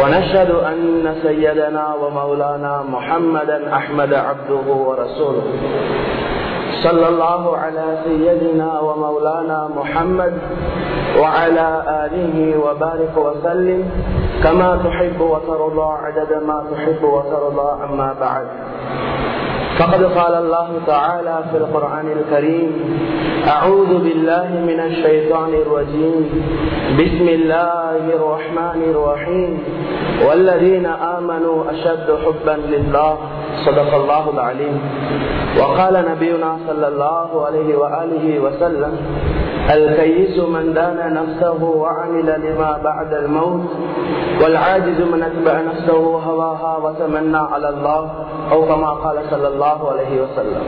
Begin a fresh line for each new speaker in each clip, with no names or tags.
ونشهد أن سيدنا ومولانا محمدا أحمد عبده ورسوله. صلى الله على سيدنا ومولانا محمد وعلى آله وبارك وسلم. كما تحب وترضى عدد ما تحب وترضى أما بعد. فقد قال الله تعالى في القرآن الكريم أعوذ بالله من الشيطان الرجيم بسم الله الرحمن الرحيم والذين آمنوا أشد حبا لله صدق الله العليم وقال نبينا صلى الله عليه وآله وسلم الكيس من دان نفسه وعمل لما بعد الموت والعاجز من اتبع نفسه هواها وتمنى على الله أو كما قال صلى الله عليه وسلم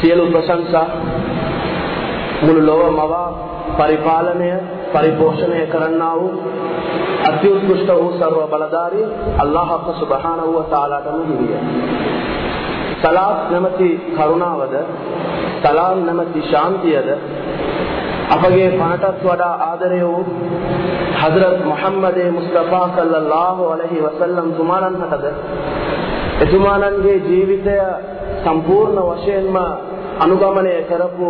සියලු ප්‍රශංසා මුළු ලොව මවා පරිපාලනය පරිපෝෂණය කරන්නා වූ අත්‍යුත්කෘෂ්ට වූ සර්ව බලධාරී අල්ලාහක සුබහාන වූ තාලාටම හිමිය. සලාත් නැමැති කරුණාවද? සලාම් නැමැති ශාන්තියද? අපගේ පණටත් වඩා ආදරය වූ හදරත් මොහම්මදේ මුස්තෆා සල්ලල්ලාහු අලහි වසල්ලම් තුමානන් හටද එතුමානන්ගේ ජීවිතය සම්පූර්ණ වශයෙන්ම අනුගමනය කරපු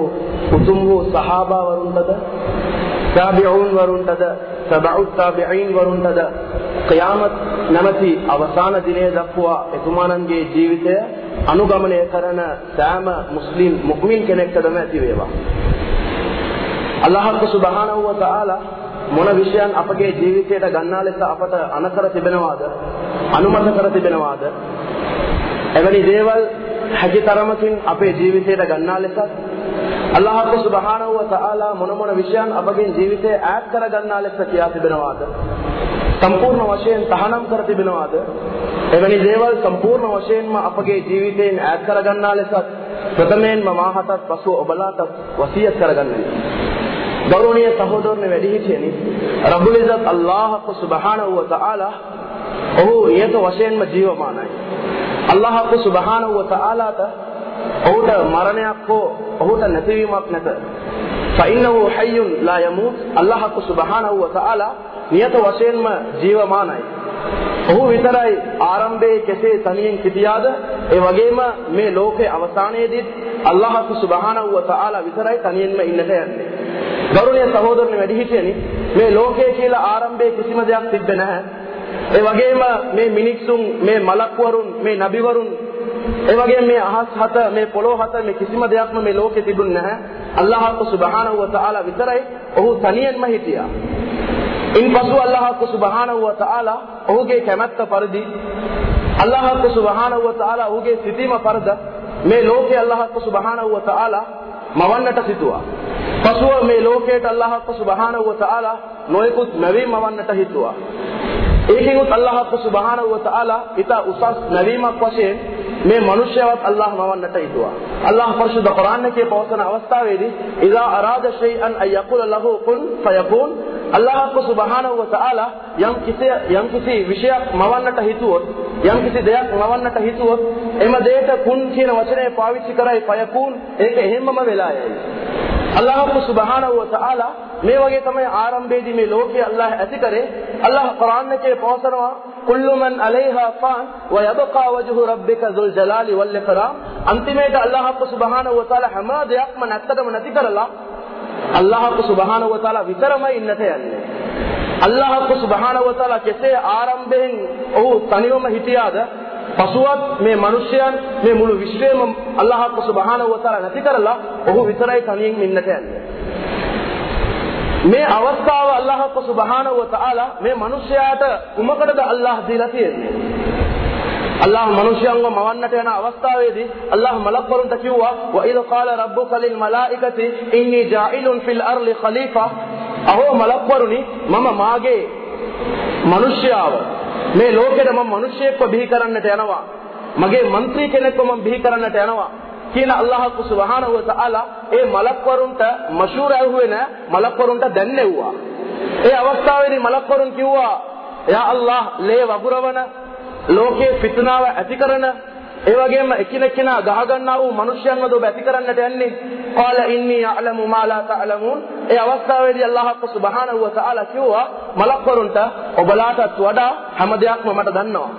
උතුම් වූ සහාබාවරුන්ටද? තාබිඋන් වරුන්ටද තබඋ තාබියින් වරුන්ටද qiyamat නැමැති අවසාන දිනය දක්වා එතුමානන්ගේ ජීවිතය අනුගමනය කරන සෑම මුස්ලිම් මුක්මින් කෙනෙක්ටම ඇති වේවා. අල්ලාහ් සුබ්හානහු වතාලා මොන විෂයන් අපගේ ජීවිතයට ගන්නා ලෙස අපට අනකර තිබෙනවාද අනුමත කර තිබෙනවාද එවැනි දේවල් හැකිතරමකින් අපේ ජීවිතයට ගන්නා ලෙසත් අල්ලාහ් සුබ්හානහු වතාලා මොන මොන විෂයන් අපගේ ජීවිතයේ ඈත් කර ගන්නා ලෙස කියා තිබෙනවාද? සම්පූර්ණ වශයෙන් තහනම් කර තිබෙනවාද? එවැනි දේවල් සම්පූර්ණ වශයෙන්ම අපගේ ජීවිතයෙන් ඈත් කර ගන්නා ලෙසත් ප්‍රථමයෙන්ම මාහතත් පසුව ඔබලාට වසියත් කරගන්නයි ගෞරවනීය සහෝදරනේ වැඩි හිටියනි රබ්බුල් ඉzzත් අල්ලාහ් සුබ්හානහු වතාලා ඔහු නියත වශයෙන්ම ජීවමානයි. අල්ලාහ් සුබ්හානහු වතාලාට ඔහුට මරණයක් හෝ ඔහුට නැතිවීමක් නැත فإنه حي لا يموت අල්ලාහ් සුබ්හානහු වතාලා නියත වශයෙන්ම ජීවමානයි ඔහු විතරයි ආරම්භයේ කෙසේ තනියෙන් සිටියාද ඒ වගේම මේ ලෝකේ අවසානයේදී අල්ලාහ් සුබ්හානහු වතාලා විතරයි තනියෙන්ම ඉන්නට යන්නේ ගෞරවනීය සහෝදරනි වැඩි හිටියනි මේ ලෝකය කියලා ආරම්භයේ කිසිම දෙයක් තිබ්බේ නැහැ ඒ වගේම මේ මිනිස්සුන් මේ මලක්වරුන් මේ නබිවරුන් ඒ වගේම මේ අහස් හත මේ පොළොව හත මේ කිසිම දෙයක්ම මේ ලෝකෙ තිබුණ නැහැ. අල්ලාහ් සුබ්හානහු වතාලා විතරයි ඔහු තනියෙන්ම හිටියා. ඉන්පසු අල්ලාහ් සුබ්හානහු වතාලා ඔහුගේ කැමැත්ත පරිදි අල්ලාහ් සුබ්හානහු වතාලා ඔහුගේ සිටීම පරද මේ ලෝකේ අල්ලාහ් සුබ්හානහු වතාලා මවන්නට සිටුවා පසුව මේ ලෝකයට අල්ලාහ් සුබ්හානහු වතාලා නොයෙකුත් නැවීම මවන්නට හිතුවා. ඒකෙනුත් අල්ලාහ් සුබ්හානහු වතාලා ඊට උසස් නැවීමක් වශයෙන් මේ මිනිස්යවත් අල්ලාහ් මවන්නට හිතුවා. අල්ලාහ් පරිශුද්ධ කුරාන් එකේ පවසන අවස්ථාවේදී ඉදා අරාද ෂයිअन අය යකුල ලහු කුන් ෆයකුන් අල්ලාහ් සුබ්හානහු වතාලා යම් කිසි යම් කිසි විෂයක් මවන්නට හිතුවොත් යම් කිසි දෙයක් මවන්නට හිතුවොත් එම දෙයට කුන් කියන වචනය පාවිච්චි කරයි ෆයකුන් ඒක එහෙම්මම වෙලා යයි. අල්ලාහ් සුබ්හානහු වතාලා මේ වගේ තමයි ආරම්භයේදී මේ ලෝකයේ අල්ලාහ් ඇති කරේ. අල්ලාහ් කුරාන් එකේ පවසනවා කුල්ලු මන් අලයිහා ෆාන් වයබකා වජහු රබ්බික දුල් ජලාලි වල් ඉක්රාම් අන්තිමේට අල්ලාහ් සුබ්හානහු වතාලා හැම දෙයක්ම නැත්තටම නැති කරලා අල්ලාහ් සුබ්හානහු වතාලා විතරමයි ඉන්නට යන්නේ අල්ලාහ් සුබ්හානහු වතාලා කෙසේ ආරම්භයෙන් ඔහු තනිවම හිටියාද පසුවත් මේ මිනිස්යන් මේ මුළු විශ්වයම අල්ලාහ් සුබ්හානහු වතාලා නැති කරලා ඔහු විතරයි තනියෙන් ඉන්නට යන්නේ මේ අවස්ථාව අල්ලාහ් සුබ්හානහු වතාලා මේ මිනිස්යාට කුමකටද අල්ලාහ් දීලා තියෙන්නේ අල්ලාහ් මනුෂ්‍යයන්ව මවන්නට යන අවස්ථාවේදී අල්ලාහ් මලක්වරුන්ට කිව්වා وَإِذْ قَالَ رَبُّكَ لِلْمَلَائِكَةِ إِنِّي جَاعِلٌ فِي الْأَرْضِ خَلِيفَةً අහෝ මලක්වරුනි මම මාගේ මනුෂ්‍යාව මේ ලෝකෙට මම මිනිස්සෙක්ව බිහි කරන්නට යනවා මගේ മന്ത്രി කෙනෙක්ව මම බිහි කරන්නට යනවා කියන අල්ලාහ් සුබ්හානහු වතාලා ඒ මලක්වරුන්ට මෂූර් ඇහුවේ නෑ මලක්වරුන්ට දැන්නෙව්වා ඒ අවස්ථාවේදී මලක්වරුන් කිව්වා යා අල්ලාහ් ලේ වගුරවන ලෝකේ ෆිත්නාව ඇති කරන ඒ වගේම එකිනෙකනා ගහගන්නා වූ මිනිස්යන්ව ඔබ ඇති කරන්නට යන්නේ قال إني أعلم ما لا تعلمون ඒ අවස්ථාවේදී අල්ලාහ් සුබ්හානහු වතාලා කිව්වා මලක්වරුන්ට ඔබලාටත් වඩා හැම දෙයක්ම මට දන්නවා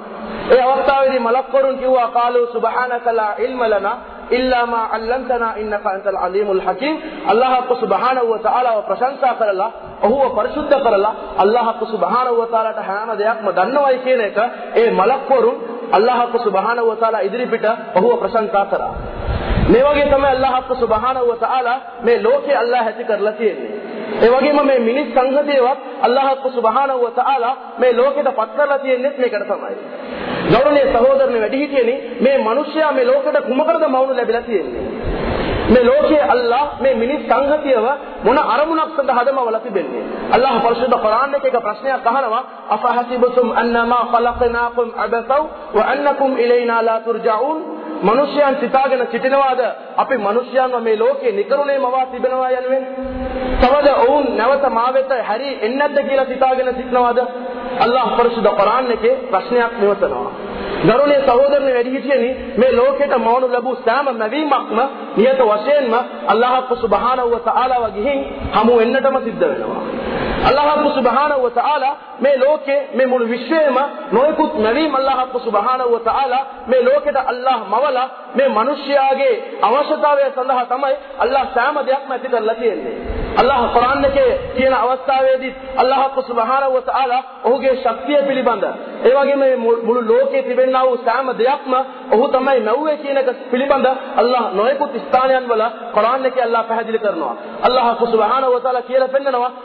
ඒ අවස්ථාවේදී මලක්වරුන් කිව්වා قالوا سبحانك لا علم لنا إلا ما علمتنا إنك أنت العليم الحكيم الله سبحانه وتعالى ප්‍රශංසා කරලා ඔහුව පරිසුද්ධ කරලා අල්ලාහ් සුබ්හානහු වතාලාට හැම දෙයක්ම දන්නවයි කියන එක ඒ මලක්වරුන් අල්ලාහ් සුබ්හානහු වතාලා ඉදිරිපිට ඔහුව ප්‍රශංසා කරා මේ වගේ තමයි අල්ලාහ් සුබ්හානහු වතාලා මේ ලෝකේ අල්ලාහ් ඇති කරලා තියෙන්නේ ඒ වගේම මේ මිනිස් සංහතියවත් අල්ලාහ් සුබ්හානහු වතාලා මේ ලෝකෙට පත් කරලා තියෙන්නේ මේකට තමයි. ගෞරවනීය සහෝදරනි වැඩිහිටියනි මේ මිනිස්යා මේ ලෝකෙට කුමකටද මවුණු ලැබිලා තියෙන්නේ? මේ ලෝකයේ අල්ලාහ් මේ මිනිස් සංහතියව මොන අරමුණක් සඳහාද මවලා තිබෙන්නේ? අල්ලාහ් පරිශුද්ධ කුරාන් එකේ ප්‍රශ්නයක් අහනවා. අෆහසිබතුම් අන්නමා ඛලක්නාකුම් අබසව? වඅන්නකුම් ඉලයිනා ලා තුර්ජාඋන් මිනිස්යන් සිතාගෙන සිටිනවාද? අපි මිනිස්යන්ව මේ ලෝකේ නිකරුණේ මවා තිබෙනවා යනුවෙන්. තවද ඔවුන් නැවත මා වෙත හැරි එන්නද්ද කියලා සිතාගෙන සිටිනවාද? අල්ලාහ් පරිශුද්ධ කුරාන් එකේ ප්‍රශ්නයක් නිවසනවා ගරුණේ සහෝදරනේ වැඩිහිටියනි මේ ලෝකෙට මවනු ලැබූ සෑම මැවීමක්ම නියත වශයෙන්ම අල්ලාහ් සුබ්හානහු වතාලාව ගිහින් හමු වෙන්නටම සිද්ධ වෙනවා. අල්ලාහ් සුබ්හානහු වතාලා මේ ලෝකේ මේ මුළු විශ්වයේම නොයෙකුත් මැවීම් අල්ලාහ් සුබ්හානහු වතාලා මේ ලෝකෙට අල්ලාහ් මවලා මේ මිනිස්යාගේ අවශ්‍යතාවය සඳහා තමයි අල්ලාහ් සෑම දෙයක්ම ඇති කරලා තියෙන්නේ. අල්ලාහ් කුරාන් එකේ කියන අවස්ථාවේදී අල්ලාහ් සුබ්හානහු වතාලා ඔහුගේ ශක්තිය පිළිබඳ ඒ වගේම මුළු ලෝකයේ තිබෙනා වූ සෑම දෙයක්ම ඔහු තමයි මැව්වේ කියන එක පිළිබඳ අල්ලාහ් නොයෙකුත් ස්ථානයන් වල කුරාන් එකේ අල්ලාහ් පැහැදිලි කරනවා. අල්ලාහ් සුබ්හානහු වතාලා කියලා පෙන්නනවා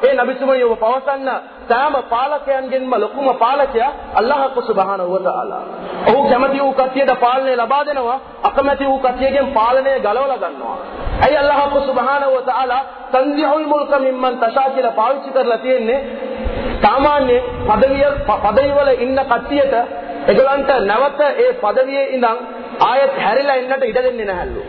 ඒ නබිතුමයි ඔබ පවසන්න සෑම පාලකයන්ගෙන්ම ලොකුම පාලකයා අල්ලාහ් සුබ්හානහු වතාලා. ඔහු කැමති වූ කට්ටියට පාලනය ලබා දෙනවා, අකමැති වූ කට්ටියගෙන් පාලනය ගලවලා ගන්නවා. ඇයි අල්ලාහ් සුබ්හානහු වතාලා තන්දිහුල් මුල්ක මිම්මන් තෂා කියලා පාවිච්චි කරලා තියෙන්නේ? සාමාන්‍ය පදවිය පදවි වල ඉන්න කට්ටියට ඒගොල්ලන්ට නැවත ඒ පදවියේ ඉඳන් ආයෙත් හැරිලා එන්නට ඉඩ දෙන්නේ නැහැලු.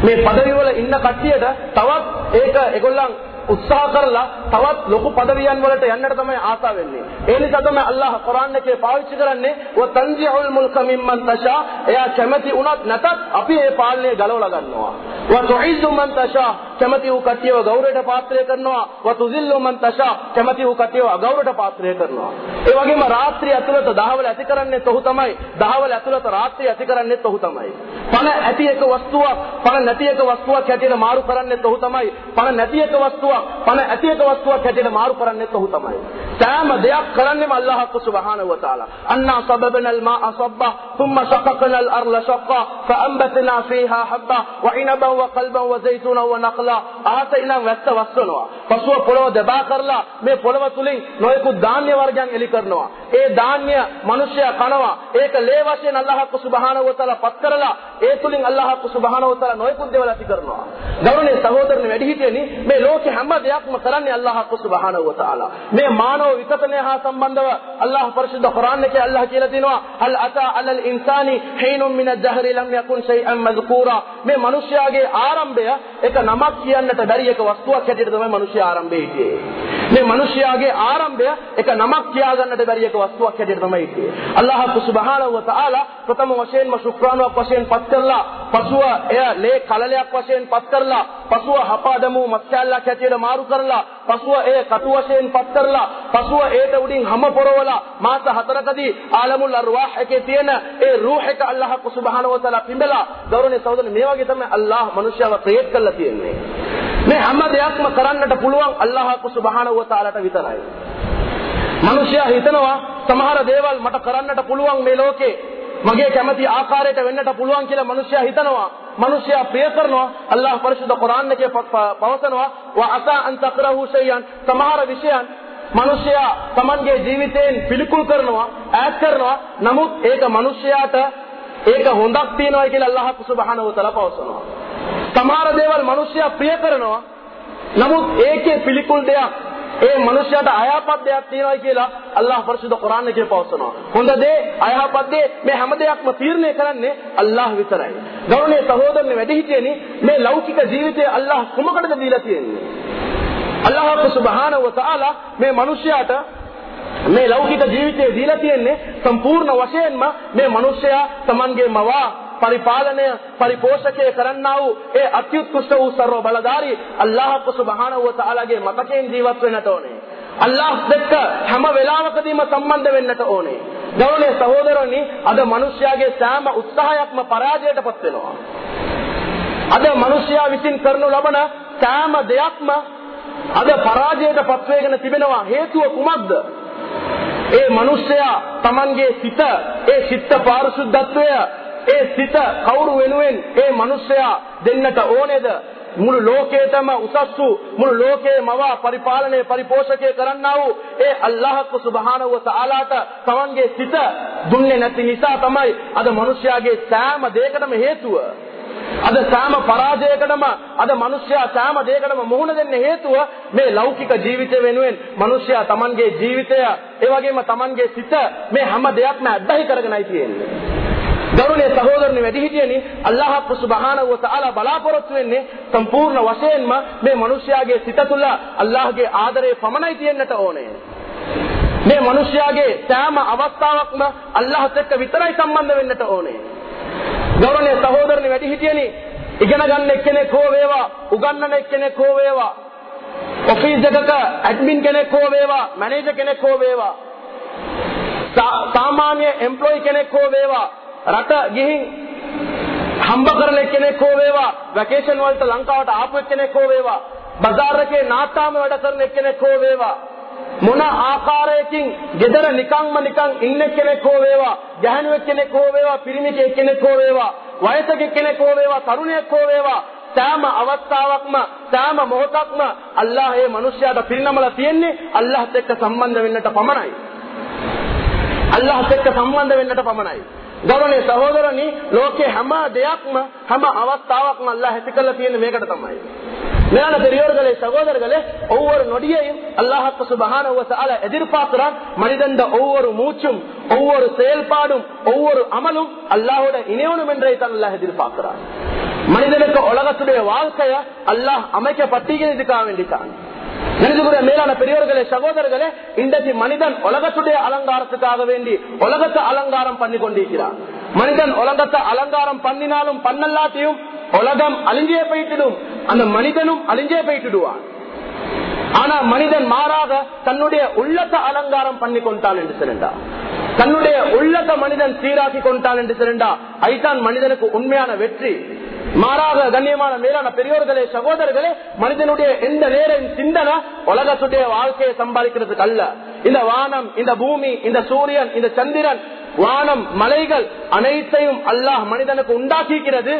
මේ පදවි වල ඉන්න කට්ටියට තවත් ඒක ඒගොල්ලන් උත්සාහ කරලා තවත් ලොකු পদවියන් වලට යන්නට තමයි ආසා වෙන්නේ. ඒ නිසා තමයි අල්ලාහ් කුරාන් එකේ පාවිච්චි කරන්නේ "ව තන්ජිඋල් මුල්ක මිම්මන් තෂා" එයා කැමති උනත් නැතත් අපි ඒ පාලනය ගලවලා ගන්නවා. "ව තුයිසු මන් තෂා" කැමති වූ කට්ටියව ගෞරවයට පාත්‍රය කරනවා. "ව තුසිල්ලු මන් තෂා" කැමති වූ කට්ටියව අගෞරවයට පාත්‍රය කරනවා. ඒ වගේම රාත්‍රිය ඇතුළත දහවල ඇති කරන්නේ ඔහු තමයි. දහවල ඇතුළත රාත්‍රිය ඇති කරන්නේ ඔහු තමයි. පණ ඇති එක වස්තුවක්, පණ නැති එක වස්තුවක් හැටියට මාරු කරන්නේ ඔහු තමයි. පණ නැති එක වස්තුවක් පණ ඇති එක වස්තුවක් හැටියට මාරු කරන්නේ ඔහු තමයි. සෑම දෙයක් කරන්නේම අල්ලාහ් සුබ්හානහු වතාලා. අන්නා සබබනල් මා සබ්බා ثم شققنا الارض شقا فانبتنا فيها حبا وعنبا وقلبا وزيتونا ونخلا කරලා ආත ඉලන් වැස්ස වස්වනවා. පසුව පොළව දබා කරලා මේ පොළව තුලින් නොයෙකුත් ධාන්‍ය වර්ගයන් එලි කරනවා. ඒ ධාන්‍ය මිනිසයා කනවා. ඒක ලේ වශයෙන් අල්ලාහ් සුබ්හානහු වතාලා පත් කරලා ඒ තුලින් අල්ලාහ් සුබ්හානහු වතාලා නොයෙකුත් දේවල් ඇති කරනවා. ගෞරවනීය සහෝදරනි වැඩිහිටියනි මේ ලෝකේ හැම දෙයක්ම කරන්නේ අල්ලාහ් සුබ්හානහු වතාලා. මේ මානව විකසනය හා සම්බන්ධව අල්ලාහ් පරිශුද්ධ කුරාන් එකේ අල්ලාහ් කියලා තිනවා අල් අතා අලල් ඉන්සානි හීනුම් මින අද්-දහරි ලම් යකුන් ෂයිඅන් මذකූරා. මේ මිනිසයාගේ ආරම්භය එක නමක් කියන්නට බැරි එක වස්තුවක් හැටියට තමයි මිනිස්යා ආරම්භය හිටියේ. මේ මිනිස්යාගේ ආරම්භය එක නමක් කියාගන්නට බැරි එක වස්තුවක් හැටියට තමයි හිටියේ. අල්ලාහ් සුබ්හානහු වතාලා ප්‍රථම වශයෙන්ම ශුක්‍රාණුවක් වශයෙන් පත් කරලා පසුව එය ලේ කලලයක් වශයෙන් පත් කරලා පසුව හපාදමු මස්කැල්ලක් හැටියට මාරු කරලා පසුව ඒ කටු වශයෙන් පත් කරලා පසුව ඒට උඩින් හැම පොරවලා මාස හතරකදී ආලමුල් අර්වාහ් එකේ තියෙන ඒ රූහ් එක අල්ලාහ් සුබ්හානහු වතාලා පිඹලා ගෞරවනීය සහෝදරනි මේ වගේ තමයි අල්ලාහ් මනුෂ්‍යව ක්‍රියේට් කරලා තියෙන්නේ මේ හැම දෙයක්ම කරන්නට පුළුවන් අල්ලාහ් සුබ්හානහු වතාලාට විතරයි. මනුෂ්‍යයා හිතනවා සමහර දේවල් මට කරන්නට පුළුවන් මේ ලෝකේ. මගේ කැමති ආකාරයට වෙන්නට පුළුවන් කියලා මනුෂ්‍යයා හිතනවා. මනුෂ්‍යයා ප්‍රිය කරනවා. අල්ලාහ් පරිශුද්ධ කුරාන් එකේ පවසනවා. වා අසා අන් තක්රහු ෂයන් සමහර විෂයන් මනුෂ්‍යයා තමන්ගේ ජීවිතයෙන් පිළිකුල් කරනවා ඈත් කරනවා. නමුත් ඒක මනුෂ්‍යයාට ඒක හොඳක් තියනවා කියලා අල්ලාහ් සුබ්හානහු වතාලා පවසනවා. සමහර දේවල් මනුෂ්‍යයා ප්‍රිය කරනවා නමුත් ඒකේ පිළිකුල් දෙයක් ඒ මනුෂ්‍යයාට අයහපත් දෙයක් තියෙනවා කියලා අල්ලාහ් පරිසුද්ධ කුරාන් එකේ පවසනවා. හොඳ දේ අයහපත් දේ මේ හැම දෙයක්ම තීරණය කරන්නේ අල්ලාහ් විතරයි. ගෞරවනීය සහෝදරනි වැඩිහිටියනි මේ ලෞකික ජීවිතය අල්ලාහ් කුමකටද දීලා තියෙන්නේ? අල්ලාහ් සුබ්හානහු වතාලා මේ මනුෂ්‍යයාට මේ ලෞකික ජීවිතය දීලා තියෙන්නේ සම්පූර්ණ වශයෙන්ම මේ මනුෂ්‍යයා Tamanගේ මවා පරිපාලනය පරිපෝෂකය කරන්නා වූ ඒ අත්‍යුත්කෘෂ්ට වූ සර්ව බලධාරී අල්ලාහ් සුබ්හානහු වතාලාගේ මතකයෙන් ජීවත් වෙන්නට ඕනේ. අල්ලාහ් එක්ක හැම වෙලාවකදීම සම්බන්ධ වෙන්නට ඕනේ. ගෞරවනීය සහෝදරනි අද මිනිස්යාගේ සෑම උත්සාහයක්ම පරාජයටපත් වෙනවා. අද මිනිස්යා විසින් කරනු ලබන සෑම දෙයක්ම අද පරාජයටපත් වෙගෙන තිබෙනවා හේතුව කුමක්ද? ඒ මිනිස්යා Tamanගේ සිත ඒ චිත්ත පාරිශුද්ධත්වය ඒ සිත කවුරු වෙනුවෙන් ඒ මිනිස්සයා දෙන්නට ඕනේද? මුළු ලෝකේටම උසස් වූ මුළු ලෝකයේ මවා පරිපාලනය පරිපෝෂකය කරන්නා වූ ඒ අල්ලාහ් සුබ්හානහු වතාලාට තමන්ගේ සිත දුන්නේ නැති නිසා තමයි අද මිනිස්යාගේ සෑම දෙයකටම හේතුව. අද සෑම පරාජයකටම අද මිනිස්යා සෑම දෙයකටම මුහුණ දෙන්න හේතුව මේ ලෞකික ජීවිතය වෙනුවෙන් මිනිස්යා තමන්ගේ ජීවිතය ඒ වගේම තමන්ගේ සිත මේ හැම දෙයක්ම අත්දැහි කරගෙනයි තියෙන්නේ. ගෞරවනීය සහෝදරනි වැඩිහිටියනි අල්ලාහ් සුබ්හානහු වතාලා බලාපොරොත්තු වෙන්නේ සම්පූර්ණ වශයෙන්ම මේ මිනිස්යාගේ සිත තුළ අල්ලාහ්ගේ ආදරය පමණයි තියෙන්නට ඕනේ. මේ මිනිස්යාගේ සෑම අවස්ථාවක්ම අල්ලාහත් එක්ක විතරයි සම්බන්ධ වෙන්නට ඕනේ. ගෞරවනීය සහෝදරනි වැඩිහිටියනි ඉගෙන ගන්න එක්කෙනෙක් හෝ වේවා උගන්නන එක්කෙනෙක් හෝ වේවා ඔෆිස් එකක ඇඩ්මින් කෙනෙක් හෝ වේවා මැනේජර් කෙනෙක් හෝ වේවා සාමාන්‍ය එම්ප්ලොයි කෙනෙක් හෝ වේවා රට ගිහින් හම්බ කරන කෙනෙක් හෝ වේවා වැකේෂන් වලට ලංකාවට ආපු කෙනෙක් හෝ වේවා බਜ਼ਾර් එකේ නාට්ටාම වැඩ කරන කෙනෙක් හෝ වේවා මොන ආකාරයකින් gedara නිකම්ම නිකන් ඉන්න කෙනෙක් හෝ වේවා ගැහණුවෙක් කෙනෙක් හෝ වේවා පිරිමි කෙනෙක් හෝ වේවා වයසක කෙනෙක් හෝ වේවා තරුණයෙක් හෝ වේවා සෑම අවස්ථාවක්ම සෑම මොහොතක්ම අල්ලාහ මේ මිනිස්යාට පිරිනමලා තියෙන්නේ අල්ලාහත් එක්ක සම්බන්ධ වෙන්නට පමණයි. අල්ලාහත් එක්ක සම්බන්ධ වෙන්නට පමණයි. ගෞරවනීය සහෝදරනි ලෝකේ හැම දෙයක්ම හැම අවස්ථාවක්ම අල්ලාහ් ඇති කරලා තියෙන්නේ මේකට තමයි. மேலான பெரியோர்களே சகோதரர்களே ஒவ்வொரு நொடியையும் அல்லாஹ் சுபஹானஹு வ தஆலா எதிர்பார்க்கிறான் மனிதன் ஒவ்வொரு மூச்சும் ஒவ்வொரு செயல்பாடும் ஒவ்வொரு அமலும் அல்லாஹ்வோட இணையணும் என்றே தான் அல்லாஹ் எதிர்பார்க்கிறான் மனிதனுக்கு உலகத்துடைய வாழ்க்கைய அல்லாஹ் அமைக்கப்பட்டீங்க இதுக்காக வேண்டித்தான் நெஞ்சுக்குரிய மேலான பெரியவர்களே சகோதரர்களே இன்றைக்கு மனிதன் உலகத்துடைய அலங்காரத்துக்காக வேண்டி உலகத்தை அலங்காரம் பண்ணி கொண்டிருக்கிறான் மனிதன் உலகத்தை அலங்காரம் பண்ணினாலும் பண்ணல்லாத்தையும் உலகம் அழிஞ்சே போயிட்டுடும் அந்த மனிதனும் அழிஞ்சே போயிட்டுடுவான் ஆனா மனிதன் மாறாக தன்னுடைய உள்ளத்தை அலங்காரம் பண்ணி கொண்டான் என்று சொல்லுண்டா தன்னுடைய உள்ளத்தை மனிதன் சீராக்கி கொண்டான் என்று சொல்லுண்டா அதுதான் மனிதனுக்கு உண்மையான வெற்றி. மாறாக கண்ணியமான மேலான பெரியோர்களே சகோதரர்களே மனிதனுடைய எந்த நேரம் சிந்தனை உலகத்துடைய வாழ்க்கையை சம்பாதிக்கிறதுக்கு அல்ல. இந்த வானம் இந்த பூமி இந்த சூரியன் இந்த சந்திரன் வானம் மலைகள் அனைத்தையும் அல்லாஹ் மனிதனுக்கு உண்டாக்கிக்கிறது.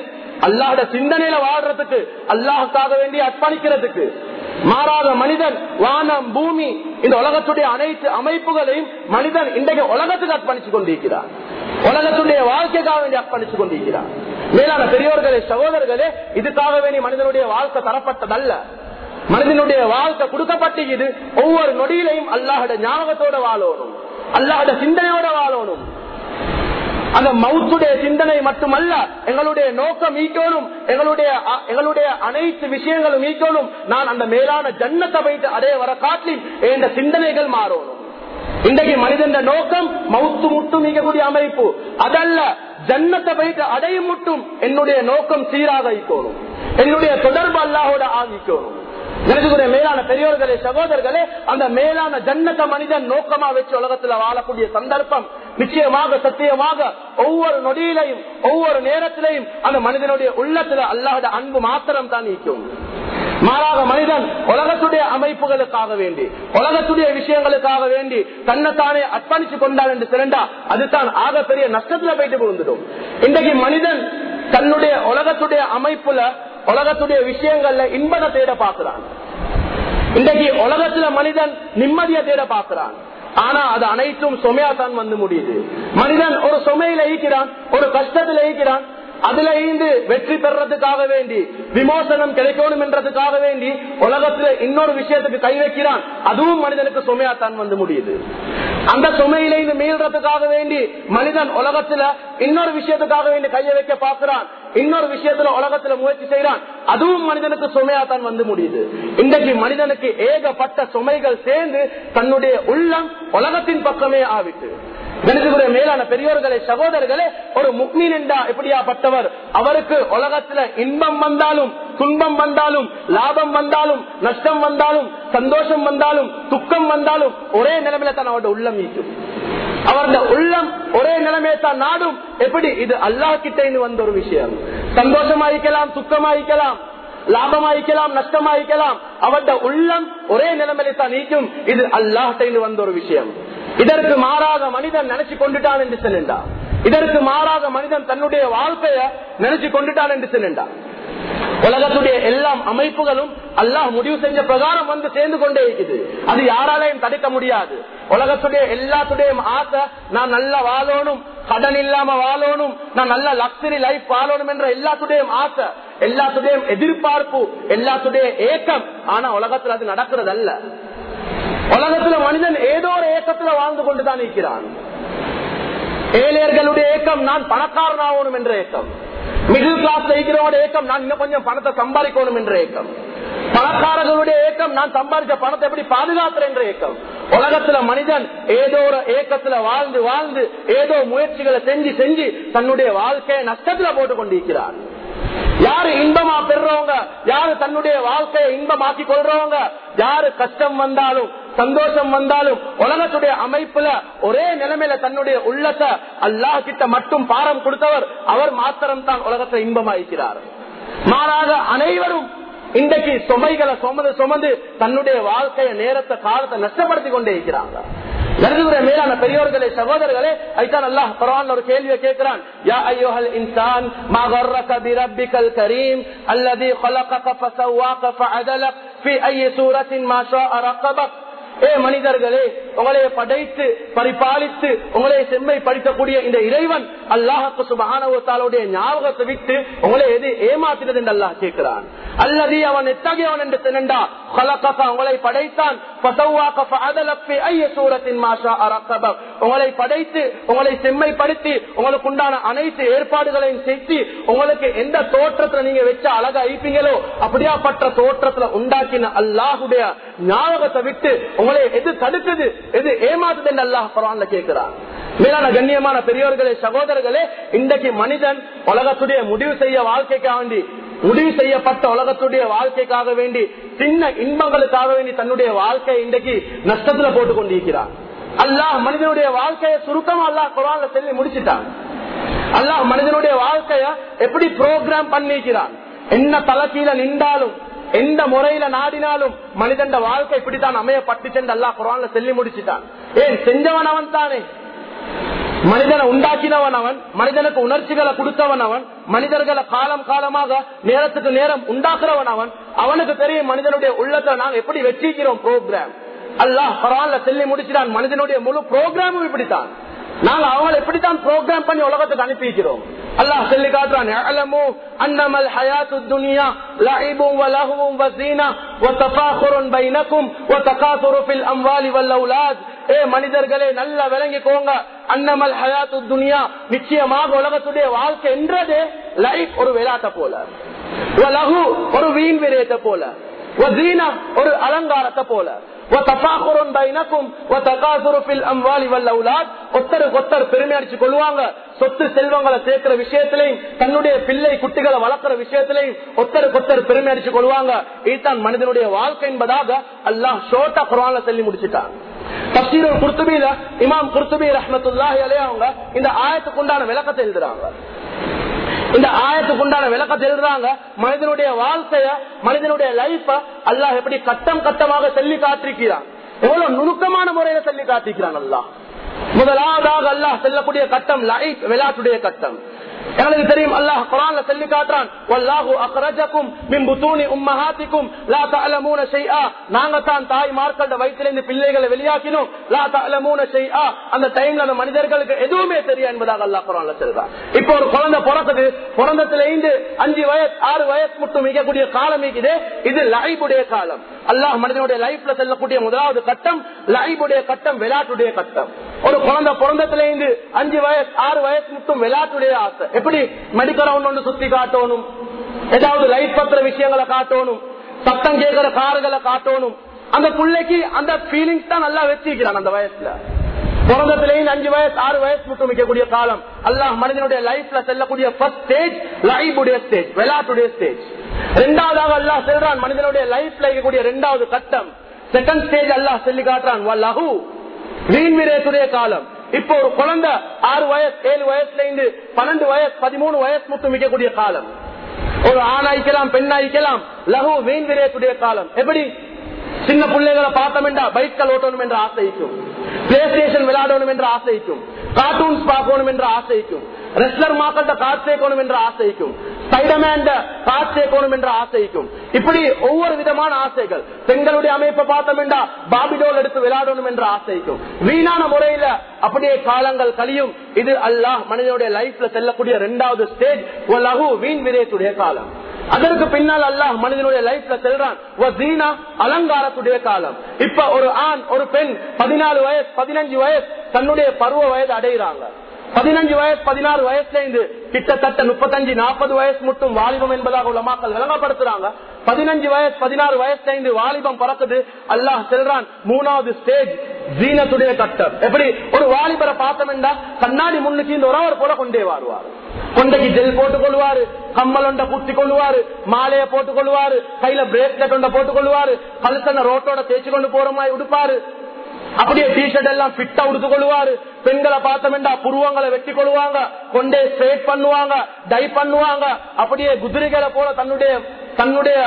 அல்லாஹோட சிந்தனையில வாழ்றதுக்கு அல்லாஹுக்காக வேண்டி அர்ப்பணிக்கிறதுக்கு. மாறாக மனிதன் வானம் பூமி இந்த உலகத்துடைய அனைத்து அமைப்புகளையும் மனிதன் இன்றைக்கு உலகத்துக்கு அர்ப்பணிச்சு கொண்டிருக்கிறார் உலகத்துடைய வாழ்க்கைக்காக வேண்டி அர்ப்பணிச்சு கொண்டிருக்கிறார். மேலான பெரியோர்களே சகோதரர்களே இதுக்காக வேண்டி மனிதனுடைய வாழ்க்கை தரப்பட்டதல்ல. மனிதனுடைய வாழ்க்கை கொடுக்கப்பட்டது ஒவ்வொரு நொடியிலையும் அல்லாஹோட ஞாபகத்தோட வாழணும். அல்லாஹோட சிந்தனையோட வாழணும். அந்த மவுத்துடைய சிந்தனை மட்டுமல்ல எங்களுடைய நோக்கம் ஈட்டோனும் எங்களுடைய எங்களுடைய அனைத்து விஷயங்களும் ஈட்டோனும் நான் அந்த மேலான ஜன்னத்தை வைத்து அதே வர காட்டி இந்த சிந்தனைகள் மாறணும். இன்றைக்கு மனிதன் நோக்கம் மவுத்து முட்டும் நீக்கக்கூடிய அமைப்பு. அதல்ல ஜன்னத்தை வைத்து அடையும் முட்டும் என்னுடைய நோக்கம் சீராக ஈக்கணும் என்னுடைய தொடர்பு அல்லாஹோட ஆகிக்கணும். எனக்குரிய மேலான பெரியோர்களே சகோதரர்களே அந்த மேலான ஜன்னத மனிதன் நோக்கமா வச்சு உலகத்துல வாழக்கூடிய சந்தர்ப்பம் நிச்சயமாக சத்தியமாக ஒவ்வொரு நொடியிலையும் ஒவ்வொரு நேரத்திலையும் அந்த மனிதனுடைய உள்ளத்துல அல்லாத அன்பு மாத்திரம் தான் நீக்கும் மாறாக மனிதன் உலகத்துடைய அமைப்புகளுக்காக வேண்டி உலகத்துடைய விஷயங்களுக்காக வேண்டி தன்னைத்தானே அர்ப்பணிச்சு கொண்டான் என்று திரண்டா அதுதான் ஆக பெரிய நஷ்டத்துல போயிட்டு விழுந்துடும். இன்றைக்கு மனிதன் தன்னுடைய உலகத்துடைய அமைப்புல உலகத்துடைய விஷயங்கள்ல இன்பத்தை தேட பார்க்கிறான். இன்றைக்கு உலகத்துல மனிதன் நிம்மதியை தேட பார்க்கிறான். ஆனா அது அனைத்தும் சுமையா தான் வந்து முடியுது. மனிதன் ஒரு சுமையில ஈக்கிறான் ஒரு கஷ்டத்துல ஈக்கிறான் அதுல இருந்து வெற்றி பெறறதுக்காக வேண்டி விமோசனம் கிடைக்கணும் என்றதுக்காக வேண்டி உலகத்துல இன்னொரு விஷயத்துக்கு கை வைக்கிறான். அதுவும் மனிதனுக்கு சுமையாத்தான் வந்து முடியுது. அந்த சுமையில இருந்து மீள்றதுக்காக வேண்டி மனிதன் உலகத்துல இன்னொரு விஷயத்துக்காக வேண்டி கையை வைக்க பாக்குறான் இன்னொரு விஷயத்துல உலகத்துல முயற்சி செய்யறான் அதுவும் மனிதனுக்கு சுமையாத்தான் வந்து முடியுது. இன்றைக்கு மனிதனுக்கு ஏகப்பட்ட சுமைகள் சேர்ந்து தன்னுடைய உள்ளம் உலகத்தின் பக்கமே ஆவிட்டு. கணிதகுரிய மேலான பெரியோர்களே சகோதரர்களே ஒரு முக்மீன் என்றா எப்படியாப்பட்டவர் அவருக்கு உலகத்துல இன்பம் வந்தாலும் துன்பம் வந்தாலும் லாபம் வந்தாலும் நஷ்டம் வந்தாலும் சந்தோஷம் வந்தாலும் துக்கம் வந்தாலும் ஒரே நிலைமையில தான் அவருடைய உள்ளம் ஈட்டும் அவருடைய உள்ளம் ஒரே நிலைமையை தான் நாடும். எப்படி? இது அல்லாஹ் கிட்ட வந்த ஒரு விஷயம். சந்தோஷமாயிக்கலாம் துக்கமாயிக்கலாம் லாபமாயிக்கலாம் நஷ்டமாயிக்கலாம் அவருடைய உள்ளம் ஒரே நிலைமையில தான் நீக்கும் இது அல்லாஹ் வந்த ஒரு விஷயம். இதற்கு மாறாக மனிதன் நினைச்சு கொண்டுட்டான் என்று சொல்லிண்டா இதற்கு மாறாக மனிதன் தன்னுடைய வாழ்க்கைய நினைச்சு கொண்டுட்டான் என்று சொல்லிண்டா உலகத்துடைய எல்லா அமைப்புகளும் அல்லாஹ் முடிவு செஞ்ச பிரகாரம் வந்து சேர்ந்து கொண்டே இருக்குது. அது யாராலையும் தடுக்க முடியாது. உலகத்துடைய எல்லாத்துடைய ஆசை நான் நல்லா வாழணும் கடன் இல்லாம வாழணும் நான் நல்ல லக்ஸரி லைஃப் வாழணும் என்ற எல்லாத்துடைய ஆசை எல்லாத்துடைய எதிர்பார்ப்பு எல்லாத்துடைய ஏக்கம். ஆனா உலகத்துல அது நடக்கிறது அல்ல உலகத்துல மனிதன் ஏதோ ஒரு ஏக்கத்துல வாழ்ந்து கொண்டுதான் இருக்கிறான். ஏழையர்களுடைய ஏக்கம் நான் பணக்காரனாகணும் என்ற ஏக்கம். மிடில் கிளாஸ்ல இருக்கிறவங்க ஏக்கம் நான் இன்னும் கொஞ்சம் பணத்தை சம்பாதிக்கணும் என்ற ஏக்கம். பணக்காரர்களுடைய ஏக்கம் நான் சம்பாதிச்ச பணத்தை எப்படி பாதுகாக்கிறேன் என்ற ஏக்கம். உலகத்துல மனிதன் ஏதோ ஒரு ஏக்கத்துல வாழ்ந்து வாழ்ந்து ஏதோ முயற்சிகளை செஞ்சு செஞ்சு தன்னுடைய வாழ்க்கையை நஷ்டத்துல போட்டு கொண்டிருக்கிறார். யாரு இன்பமா பெறுறவங்க யாரு தன்னுடைய வாழ்க்கையை இன்பமாக்கி கொள்றவங்க யாரு கஷ்டம் வந்தாலும் சந்தோஷம் வந்தாலும் உலகத்துடைய அமைப்புல ஒரே நிலைமையில தன்னுடைய உள்ளத்தை அல்லாஹ் கிட்ட மட்டும் பாரம் கொடுத்தவர் அவர் மாத்திரம் தான் உலகத்தை இன்பமாயிருக்கிறார். மாறாக அனைவரும் இன்றைக்கு சுமைகளை சுமந்து சுமந்து தன்னுடைய வாழ்க்கைய நேரத்தை காலத்தை நஷ்டப்படுத்திக் கொண்டே இருக்கிறாங்க. நடுவுரை மேலான பெரியோர்களே சகோதரர்களே ஐசான் அல்லாஹ் பரவான் ஒரு கேள்வியை கேட்கிறான். யா ஐயோஹல் இன்சான் மகர்ரக பிரப்பிகல் கரீம் அல்லது ஃபி ஏ மனிதர்களே உங்களை படைத்து பரிபாலித்து உங்களை செம்மை படுத்தக்கூடிய இந்த இறைவன் அல்லாஹப்பு சுபானவத்தாலுடைய ஞாபகத்தை விட்டு உங்களை எது ஏமாத்தினது என்று அல்லாஹ் கேட்கிறான். அல்லது அவன் எத்தகையவன் என்று திரண்டா? உங்களை படைத்தான். உங்களை படைத்து உங்களை செம்மைப்படுத்தி உங்களுக்கு உண்டான அனைத்து ஏற்பாடுகளையும் செய்து உங்களுக்கு எந்த தோற்றத்துல நீங்க வச்ச அழகா ஐப்பீங்களோ அப்படியாப்பட்ட தோற்றத்துல உண்டாக்கின அல்லாஹுடைய ஞாபகத்தை விட்டு உங்களை எது தடுக்குது எது ஏமாத்துது என்று அல்லாஹ் பரவான்ல கேட்கிறான். மேலான கண்ணியமான பெரியவர்களே சகோதரர்களே இன்றைக்கு மனிதன் உலகத்துடைய முடிவு செய்ய வாழ்க்கைக்காக வேண்டி முடிவு செய்யப்பட்ட உலகத்துடைய வாழ்க்கைக்காக வேண்டி சின்ன இன்பங்களுக்காக வேண்டி தன்னுடைய வாழ்க்கையை இன்றைக்கு நஷ்டத்துல போட்டு கொண்டிருக்கிறான் அல்லாஹ் மனிதனுடைய வாழ்க்கையை சுருக்கமா அல்லாஹ் குரான்ல சொல்லி முடிச்சுட்டான். அல்லாஹ் மனிதனுடைய வாழ்க்கைய எப்படி ப்ரோக்ராம் பண்ணிக்கிறான். என்ன தலக்கீழ நின்றாலும் எந்த முறையில நாடினாலும் மனிதன் வாழ்க்கை இப்படித்தான் அமையப்பட்டுச்சு அல்லா குரான்ல சொல்லி முடிச்சுட்டான். ஏன்? செஞ்சவன் அவன் தானே. மனிதனை உண்டாக்கினவன் அவன் மனிதனுக்கு உணர்ச்சிகளை கொடுத்தவன் அவன் மனிதர்களை காலம் காலமாக நேரத்துக்கு நேரம் உண்டாக்குறவன் அவன். அவனுக்கு தெரியும் மனிதனுடைய உள்ளத்தை நாங்க எப்படி வச்சிக்கிறோம் ப்ரோக்ராம் அல்லாஹ் பரவாயில்ல சொல்லி முடிச்சிட்டான். மனிதனுடைய முழு ப்ரோக்ராமும் இப்படித்தான். நாங்கள் அவங்களை எப்படித்தான் ப்ரோக்ராம் பண்ணி உலகத்துக்கு அனுப்பிக்கிறோம் அல்லாஹ் சொல்லி காட்டுறான் அலமு அன்னமல் ஹயாத்து துனியா லஹிபும் வலஹுவும் வஸீனா பைனக்கும் ஃபில் அம்வாலி ஏ மனிதர்களே நல்லா விளங்கிக்கோங்க. அன்னமல் ஹயாத்து துனியா நிச்சயமாக உலகத்துடைய வாழ்க்கை என்றதே லைஃப் ஒரு விளையாட்ட போல. ஒரு வீண் விரயத்தை போல. ஒரு அலங்காரத்தை போல. பெருமை அடிச்சு கொள்வாங்க. சொத்து செல்வங்களை சேர்க்கிற விஷயத்திலையும் தன்னுடைய பிள்ளை குட்டிகளை வளர்க்கிற விஷயத்திலையும் ஒத்தருக்கு ஒத்தர் பெருமை அடிச்சு கொள்வாங்க. இதுதான் மனிதனுடைய வாழ்க்கை என்பதாக அல்லாஹ் ஷோட்டா குரான்ல சொல்லி முடிச்சுட்டான். தப்சீரல் குர்த்துபியில இமாம் குர்த்துபி ரஹமத்துல்லாஹி அலையா அவங்க இந்த ஆயத்துக்குண்டான விளக்கத்தை எழுதுறாங்க. இந்த ஆயத்துக்கு உண்டான விளக்கத்தை எழுதுறாங்க. மனிதனுடைய வாழ்க்கைய மனிதனுடைய லைஃப அல்லாஹ் எப்படி கட்டம் கட்டமாக சொல்லி காத்திருக்கிறான். எவ்வளவு நுணுக்கமான முறையில சொல்லி காத்திருக்கிறான் அல்லாஹ். முதலாவதாக அல்லாஹ் செல்லக்கூடிய கட்டம் லைஃப் விளையாட்டுடைய கட்டம். எங்களுக்கு தெரியும் அல்லாஹ் குரான்ல சொல்லி காட்டுறான் வல்லாஹு அக்ரஜக்கும் மின் புத்தூனி உம்மஹாத்திக்கும் லா தஅலமூன ஷைஆ. நாங்க தான் தாய்மார்களோட வயிற்றிலிருந்து பிள்ளைகளை வெளியாக்கினோம். லா தஅலமூன ஷைஆ. அந்த டைம்ல அந்த மனிதர்களுக்கு எதுவுமே தெரியும் என்பதாக அல்லாஹ் குரான்ல சொல்றான். இப்போ ஒரு குழந்தை பிறக்குது பிறந்தத்துல இருந்து அஞ்சு வயசு ஆறு வயசு மட்டும் மிகக்கூடிய காலம் இருக்குது இது லைஃபுடைய காலம். அல்லாஹ் மனிதனுடைய லைஃப்ல செல்லக்கூடிய முதலாவது கட்டம் லைஃபுடைய கட்டம் விளையாட்டுடைய கட்டம். ஒரு குழந்தை பிறந்தத்துல இருந்து அஞ்சு வயசு ஆறு வயசு மட்டும் விளையாட்டுடைய ஆசை. எப்படி? மெடிக்கல் ஒன்று சுத்தி காட்டணும். ஏதாவது லைட் பத்திர விஷயங்களை காட்டணும். சத்தம் கேட்கிற காருகளை காட்டணும். அந்த பிள்ளைக்கு அந்த ஃபீலிங்ஸ் தான் நல்லா வச்சிருக்கிறான் அந்த வயசுல. பிறந்தத்திலேயும் அஞ்சு வயசு ஆறு வயசு மட்டும் வைக்கக்கூடிய காலம். அல்லாஹ் மனிதனுடைய லைஃப்ல செல்லக்கூடிய ஃபர்ஸ்ட் ஸ்டேஜ் லைஃபுடைய ஸ்டேஜ் விளையாட்டுடைய ஸ்டேஜ் ரெண்டாவதாக அல்லாஹ் செல்றான் மனிதனுடைய லைஃப்ல இருக்கக்கூடிய ரெண்டாவது கட்டம். செகண்ட் ஸ்டேஜ் அல்லாஹ் சொல்லி காட்டுறான் வீண் விரேசுடைய காலம். இப்போ ஒரு குழந்தை ஆறு வயசு ஏழு வயசுல இருந்து பன்னெண்டு வயசு பதிமூணு வயசு மட்டும் மிக்கக்கூடிய காலம். ஒரு ஆணாய்க்கலாம் பெண்ணாய்க்கலாம் லகு வீண் விரேசுடைய காலம். எப்படி? சின்ன பிள்ளைகளை பார்த்தோம்டா பைக்கள் ஓட்டணும் என்ற ஆசைக்கும். பிளே ஸ்டேஷன் விளையாடணும் என்ற ஆசைக்கும். கார்ட்டூன்ஸ் பார்க்கணும் என்ற ஆசைக்கும். ரெஸ்லர் மாக்கள்கிட்ட காசு சேர்க்கணும் என்ற ஆசைக்கும் ஸ்பைடர்மேன் காசு சேர்க்கணும் என்ற ஆசைக்கும் இப்படி ஒவ்வொரு விதமான ஆசைகள் பெண்களுடைய அமைப்பை பார்த்தோம்டா பாபிடோல் எடுத்து விளையாடணும் என்ற ஆசைக்கும் வீணான முறையில அப்படியே காலங்கள் கழியும் இது அல்லாஹ் மனிதனுடைய லைஃப்ல செல்லக்கூடிய இரண்டாவது ஸ்டேஜ் லகு வீண் விரேசுடைய காலம். அதற்கு பின்னால் அல்லாஹ் மனிதனுடைய லைஃப்ல செல்றான் அலங்காரத்துடைய காலம். இப்ப ஒரு ஆண் ஒரு பெண் பதினாலு வயசு பதினஞ்சு வயசு தன்னுடைய பருவ வயது அடைகிறாங்க. பதினஞ்சு வயசு பதினாறு வயசுல இருந்து கிட்டத்தட்ட முப்பத்தஞ்சு நாற்பது வயசு மட்டும் வாலிபம் என்பதாக உள்ள மக்கள் விளங்கப்படுத்துறாங்க. பதினஞ்சு வயசு பதினாறு வயசுல இருந்து வாலிபம் பறக்குது. அல்லாஹ் செல்றான் மூணாவது ஸ்டேஜ் ஜீனத்துடைய கட்டம். எப்படி? ஒரு வாலிபரை பார்த்தோம்டா கண்ணாடி முன்னுக்கு இந்த உறவர் போல கொண்டே வருவார். கொண்டைக்கு ஜெல் போட்டுக் கொள்வாரு கம்மல் ஒண்ட குத்தி கொள்வாரு மாலைய போட்டுக் கொள்வாரு கையில பிரேஸ்லெட் ஒண்ட போட்டுக் கொள்வாரு கழுத்தன ரோட்டோட தேய்ச்சி கொண்டு போற மாதிரி உடுப்பாரு. அப்படியே டிஷர்ட் எல்லாம் பிட்டா உடுத்து கொள்வாரு பெண்களை பார்த்தோம்டா புருவங்களை வெட்டி கொள்வாங்க கொண்டே ஸ்ட்ரேட் பண்ணுவாங்க. டை பண்ணுவாங்க. அப்படியே குதிரைகளை போல தன்னுடைய தன்னுடைய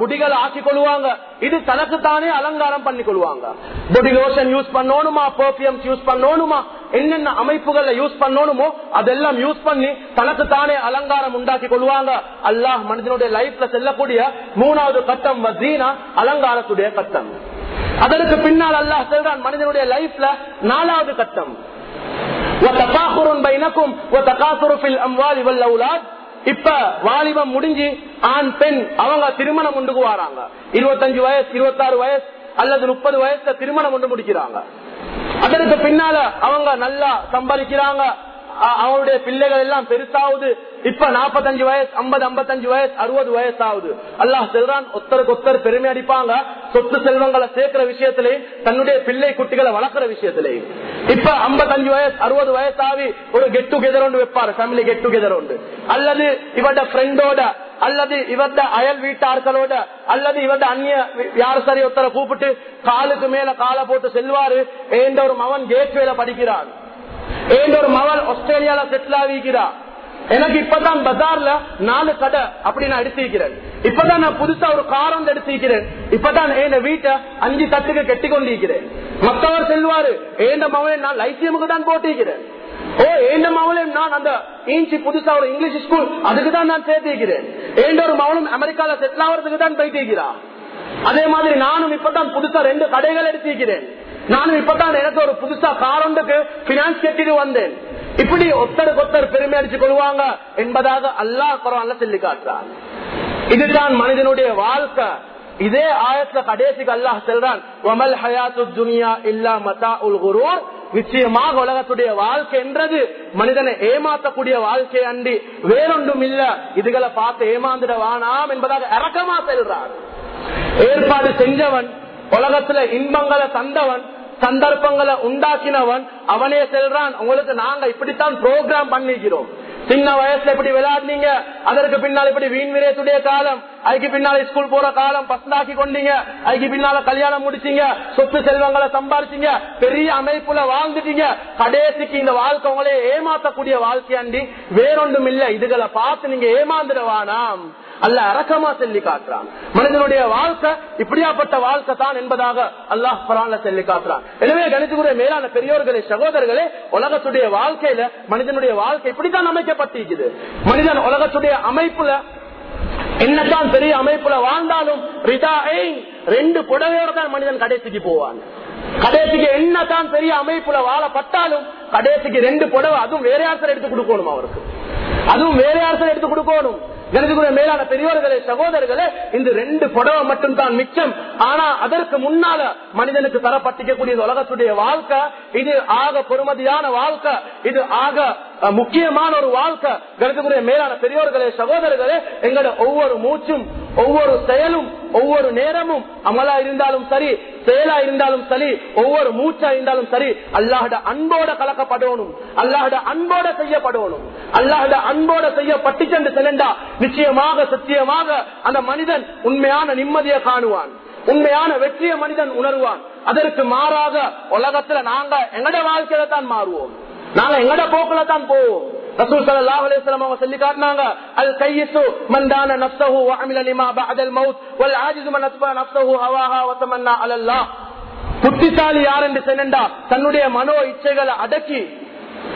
முடிகளை ஆக்கி கொள்வாங்க இது தனக்கு தானே அலங்காரம் பண்ணி கொள்வாங்க பொடி லோஷன் யூஸ் பண்ணணுமா? பர்ஃபியூம்ஸ் யூஸ் பண்ணணுமா? என்னென்ன அமைப்புகள்ல யூஸ் பண்ணணுமோ அதெல்லாம் யூஸ் பண்ணி தனக்கு தானே அலங்காரம் உண்டாக்கி கொள்வாங்க அல்லாஹ் மனிதனுடைய லைஃப்ல செல்லக்கூடிய மூணாவது கட்டம் வசீனா அலங்காரத்துடைய கட்டம். அதற்கு பின்னால் அல்லாஹ் செல்றான் மனிதனுடைய லைஃப்ல நாலாவது கட்டம். இப்ப வாலிபம் முடிஞ்சு ஆண் பெண் அவங்க திருமணம் உண்டுக்கு வராங்க. இருபத்தஞ்சு வயசு இருபத்தாறு வயசு அல்லது முப்பது வயசுல திருமணம் கொண்டு முடிக்கிறாங்க. அதற்கு பின்னால அவங்க நல்லா சம்பாதிக்கிறாங்க. அவருடைய பிள்ளைகள் எல்லாம் பெருசாவுது. இப்ப நாற்பத்தஞ்சு வயசு ஐம்பது ஐம்பத்தஞ்சு வயசு அறுபது வயசு ஆகுது அல்லாஹ் செல்றான் ஒத்தருக்கு ஒத்தர் பெருமை அடிப்பாங்க சொத்து செல்வங்களை சேர்க்கிற விஷயத்திலே தன்னுடைய பிள்ளை குட்டிகளை வளர்க்கிற விஷயத்திலே இப்ப ஐம்பத்தஞ்சு வயசு அறுபது வயசு ஆகி ஒரு கெட் டுகெதர் ஒன்று வைப்பாரு ஃபேமிலி கெட் டுகெதர் உண்டு அல்லது இவட ஃப்ரெண்டோட அல்லது இவர்த அயல் வீட்டார்களோட அல்லது இவர்த அந்நிய யார் சரி ஒருத்தரை கூப்பிட்டு காலுக்கு மேல காலை போட்டு செல்வாரு ஏண்ட ஒரு மவன் கேட்வேல படிக்கிறான். ஏன் ஒரு மவள் ஆஸ்திரேலியால செட்டில் ஆகிக்கிறா. எனக்கு இப்பதான் பஜார்ல நாலு கடை அப்படி நான் எடுத்திருக்கிறேன். இப்பதான் நான் புதுசா ஒரு கார் வந்து எடுத்திருக்கிறேன். இப்பதான் என் வீட்டை அஞ்சு தட்டுக்கு கெட்டி கொண்டிருக்கிறேன் மத்தவர் செல்வாரு ஏண்ட மவளை நான் லைசியமுக்கு தான் போட்டிருக்கிறேன். ஓ ஏண்ட மவளையும் நான் அந்த இன்ச்சி புதுசா ஒரு இங்கிலீஷ் ஸ்கூல் அதுக்கு தான் நான் சேர்த்திருக்கிறேன். ஏண்ட ஒரு மவளும் அமெரிக்கால செட்டில் ஆகிறதுக்கு தான் போயிட்டு அதே மாதிரி நானும் இப்பதான் புதுசா ரெண்டு கடைகள் எடுத்திருக்கிறேன். நானும் இப்பதான் எனக்கு ஒரு புதுசா காரண்டுக்கு பினான்ஸ் கட்டிட்டு வந்தேன். இப்படி ஒத்தருக்கு ஒத்தர் பெருமை அடிச்சு கொள்வாங்க என்பதாக அல்லாஹ் குரான்ல சொல்லி காட்டுறான். இதுதான் மனிதனுடைய வாழ்க்கை. இதே ஆயத்துல கடைசிக்கு அல்லாஹ் செல்றான் வமல் ஹயாத்து துனியா இல்லா மதா உல் குரூர். நிச்சயமாக உலகத்துடைய வாழ்க்கை என்றது மனிதனை ஏமாத்தக்கூடிய வாழ்க்கை அண்டி வேறொன்றும் இல்ல. இதுகளை பார்த்து ஏமாந்துட வானாம் என்பதாக இறக்கமா செல்றான். ஏற்பாடு செஞ்சவன் உலகத்துல இன்பங்களை தந்தவன் சந்தர்ப்பங்களை உண்டாக்கினவன் அவனே செல்றான். உங்களுக்கு நாங்க இப்படித்தான் ப்ரோக்ராம் பண்ணிக்கிறோம். சின்ன வயசுல இப்படி விளையாடுனீங்க அதற்கு பின்னால் இப்படி வீண் விரேசுடைய காலம் அதுக்கு பின்னால ஸ்கூல் போற காலம் பசந்தாக்கி கொண்டீங்க அதுக்கு பின்னால கல்யாணம் முடிச்சீங்க சொத்து செல்வங்களை சம்பாரிச்சீங்க பெரிய அமைப்புல வாழ்ந்துட்டீங்க. கடைசிக்கு இந்த வாழ்க்கை உங்களே ஏமாத்தக்கூடிய வாழ்க்கையாண்டி வேறொன்றும் இல்ல. இதுகளை பார்த்து நீங்க ஏமாந்துடவானாம் அல்ல அரக்கமா சொல்லி காட்டுறான் மனிதனுடைய வாழ்க்கை இப்படியாப்பட்ட வாழ்க்கை தான் என்பதாக அல்லாஹ் பரான்ல சொல்லி காட்டுறான் எனவே கணித்துக்குரிய மேலான பெரியோர்களே சகோதரர்களே உலகத்துடைய வாழ்க்கையில மனிதனுடைய வாழ்க்கை இப்படித்தான் அமைக்கப்பட்டிருக்குது. மனிதன் உலகத்துடைய அமைப்புல என்னதான் பெரிய அமைப்புல வாழ்ந்தாலும் ரிதா ரெண்டு புடவையோட தான் மனிதன் கடைசிக்கு போவான். கடைசிக்கு என்னதான் பெரிய அமைப்புல வாழப்பட்டாலும் கடைசிக்கு ரெண்டு புடவை அதுவும் வேற யார்த்தர் எடுத்து கொடுக்கணும் அவருக்கு? அதுவும் வேற யார்த்தர் எடுத்து கொடுக்கணும்? எனதுக்குரிய மேலான பெரியவர்களே சகோதரர்களே இந்த ரெண்டு புடவை மட்டும் தான் மிச்சம். ஆனா அதற்கு முன்னால மனிதனுக்கு தரப்பட்டிக்கக்கூடிய உலகத்துடைய வாழ்க்கை. இது ஆக பொறுமதியான வாழ்க்கை. இது ஆக முக்கியமான ஒரு வாழ்க்கை. கருத்துக்குரிய மேலான பெரியோர்களே சகோதரர்களே எங்களோட ஒவ்வொரு மூச்சும் ஒவ்வொரு செயலும் ஒவ்வொரு நேரமும் அமலா இருந்தாலும் சரி செயலா இருந்தாலும் சரி ஒவ்வொரு மூச்சா இருந்தாலும் சரி அல்லாஹட அன்போட கலக்கப்படணும். அல்லாஹட அன்போட செய்யப்படணும். அல்லாஹட அன்போட செய்யப்பட்டு சென்று செல்லண்டா நிச்சயமாக சத்தியமாக அந்த மனிதன் உண்மையான நிம்மதியை காணுவான். உண்மையான வெற்றியை மனிதன் உணர்வான். அதற்கு மாறாக உலகத்துல நாங்க எங்கட வாழ்க்கையில தான் மாறுவோம். நாங்க எங்கட போக்குல தான் போவோம். ரசூல் ஸல்லல்லாஹு அலைஹி வஸல்லம் அவங்க சொல்லி காட்டினாங்க. அல் கையிசு மன் தான நஃப்ஸஹு வ அமில லிமா பஅதல் மௌத் வல் ஆஜிசு மன் அத்பா நஃப்ஸஹு ஹவாஹா வ தமன்னா அலல்லாஹ். புத்திசாலி யார் என்று சொன்னா தன்னுடைய மனோ இச்சைகளை அடக்கி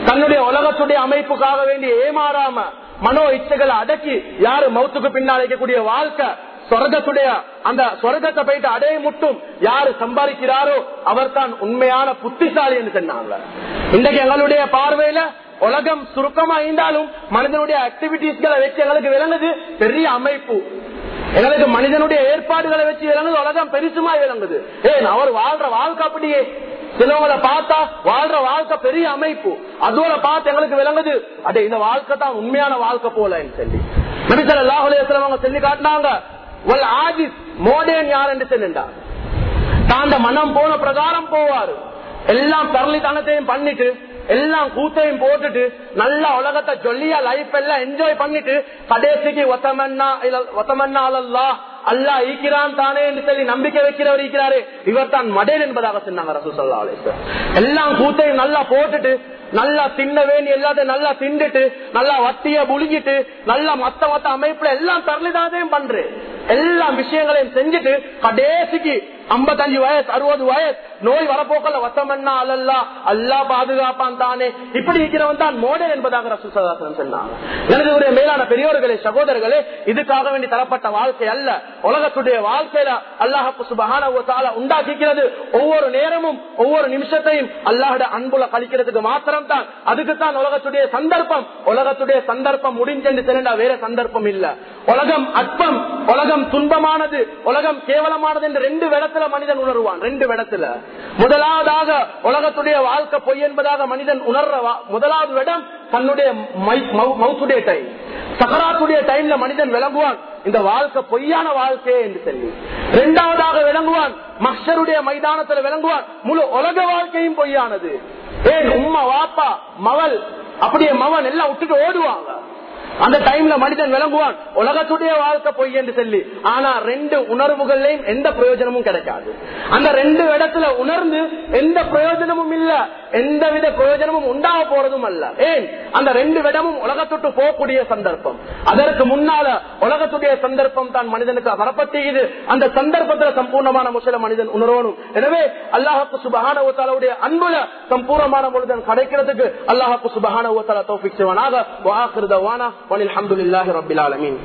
தன்னுடைய உலகத்துடைய அமைப்புக்காக வேண்டி ஏமாறாம மனோ இச்சைகளை அடக்கி யாரு மௌத்துக்கு பின்னால் இருக்கக்கூடிய வாழ்க்கை சொர்க்கத்துடைய அந்த சொர்க்கத்தை போயிட்டு அடைய முட்டும் யாரு சம்பாதிக்கிறாரோ அவர் தான் உண்மையான புத்திசாலி என்று சொன்னாங்க. இன்றைக்கு எங்களுடைய பார்வையில உலகம் சுருக்கமா இருந்தாலும் மனிதனுடைய ஆக்டிவிட்டிஸ்களை வச்சு எங்களுக்கு விளங்குது பெரிய அமைப்பு. எங்களுக்கு மனிதனுடைய ஏற்பாடுகளை வச்சு விளங்குது உலகம் பெருசுமா விளங்குது. ஏன் அவர் வாழ்ற வாழ்க்கை அப்படியே. சிலவங்களை பார்த்தா வாழ்ற வாழ்க்கை பெரிய அமைப்பு. அதோட பார்த்து எங்களுக்கு விளங்குது அடே இந்த வாழ்க்கை தான் உண்மையான வாழ்க்கை போல சொல்லி. நபிசல் அல்லாஹ் சொல்லி காட்டினாங்க ஒரு ஆஜிஸ் மோடேன் யார் என்று சொல்லிண்டா. தாண்ட மனம் போன பிரகாரம் போவாரு. எல்லாம் தரளித்தனத்தையும் பண்ணிட்டு எல்லாம் கூத்தையும் போட்டுட்டு நல்லா உலகத்தை ஜொல்லியா லைஃப் எல்லாம் என்ஜாய் பண்ணிட்டு கடைசிக்கு ஒத்தமன்னா ஒத்தமன்னா அல்லா அல்லா ஈக்கிறான் தானே என்று சொல்லி நம்பிக்கை வைக்கிறவர் இருக்கிறாரு. இவர் தான் மடேன் என்பதாக சொன்னாங்க ரசூ சல்லா எல்லாம் கூத்தையும் நல்லா போட்டுட்டு நல்லா தின்ன வேண்டி எல்லாத்தையும் நல்லா திண்டுட்டு நல்லா வட்டிய புழுங்கிட்டு நல்லா மத்த மத்த அமைப்புல எல்லாம் தரலிதானதையும் பண்றேன். எல்லா விஷயங்களையும் செஞ்சுட்டு கடைசிக்கு ஐம்பத்தஞ்சு வயசு அறுபது வயசு நோய் வரப்போக்கல வசமன்னா அல்லல்லா அல்லா பாதுகாப்பான் தானே. இப்படி இருக்கிறவன் தான் மோடல் என்பதாக ரசூசதாசனம் சொன்னாங்க. எனது மேலான பெரியோர்களே சகோதரர்களே இதுக்காக வேண்டி தரப்பட்ட வாழ்க்கை அல்ல. உலகத்துடைய வாழ்க்கையில அல்லாஹு சுபகான உண்டாக்கிக்கிறது. ஒவ்வொரு நேரமும் ஒவ்வொரு நிமிஷத்தையும் அல்லாஹோட அன்புல கழிக்கிறதுக்கு மாத்திரம் தான் அதுக்கு தான் உலகத்துடைய சந்தர்ப்பம். உலகத்துடைய சந்தர்ப்பம் முடிஞ்சென்று தெரிந்தா வேற சந்தர்ப்பம் இல்ல. உலகம் அற்பம். உலகம் உலகம் துன்பமானது உலகம் கேவலமானது என்று ரெண்டு விடத்துல மனிதன் உணர்வான். ரெண்டு விடத்துல. முதலாவதாக உலகத்துடைய வாழ்க்கை பொய் என்பதாக மனிதன் உணர்ற முதலாவது இடம் தன்னுடைய மை- டைம் சகராத்துடைய டைம்ல மனிதன் விளங்குவான் இந்த வாழ்க்கை பொய்யான வாழ்க்கையே என்று சொல்லி. இரண்டாவதாக விளங்குவான் மக்சருடைய மைதானத்தில் விளங்குவான் முழு உலக வாழ்க்கையும் பொய்யானது. ஏன் உம்மா வாப்பா மவள் அப்படியே மவன் எல்லாம் விட்டுட்டு ஓடுவாங்க. அந்த டைம்ல மனிதன் விளங்குவான் உலகத்துடைய வாழ்க்கை பொய் என்று சொல்லி. ஆனா ரெண்டு உணர்வுகள்லையும் எந்த பிரயோஜனமும் கிடைக்காது. அந்த ரெண்டு இடத்துல உணர்ந்து எந்த பிரயோஜனமும் இல்ல எந்த வித பிரயோஜனமும் உண்டாக போறதும் அல்ல. ஏன்? அந்த ரெண்டு இடமும் உலகத்துட்டு போகக்கூடிய சந்தர்ப்பம். அதற்கு முன்னால உலகத்துடைய சந்தர்ப்பம் தான் மனிதனுக்கு வரப்பட்டது அந்த சந்தர்ப்பத்துல சம்பூர்ணமான முசல மனிதன் உணரணும். எனவே அல்லாஹுக்கு சுபகான ஓத்தாலுடைய அன்புல சம்பூர்ணமான மனிதன் கிடைக்கிறதுக்கு அல்லாஹுக்கு சுபகான ஓத்தால தோப்பிச்சுவனாக வாக்குறதவானா وللحمد لله رب العالمين.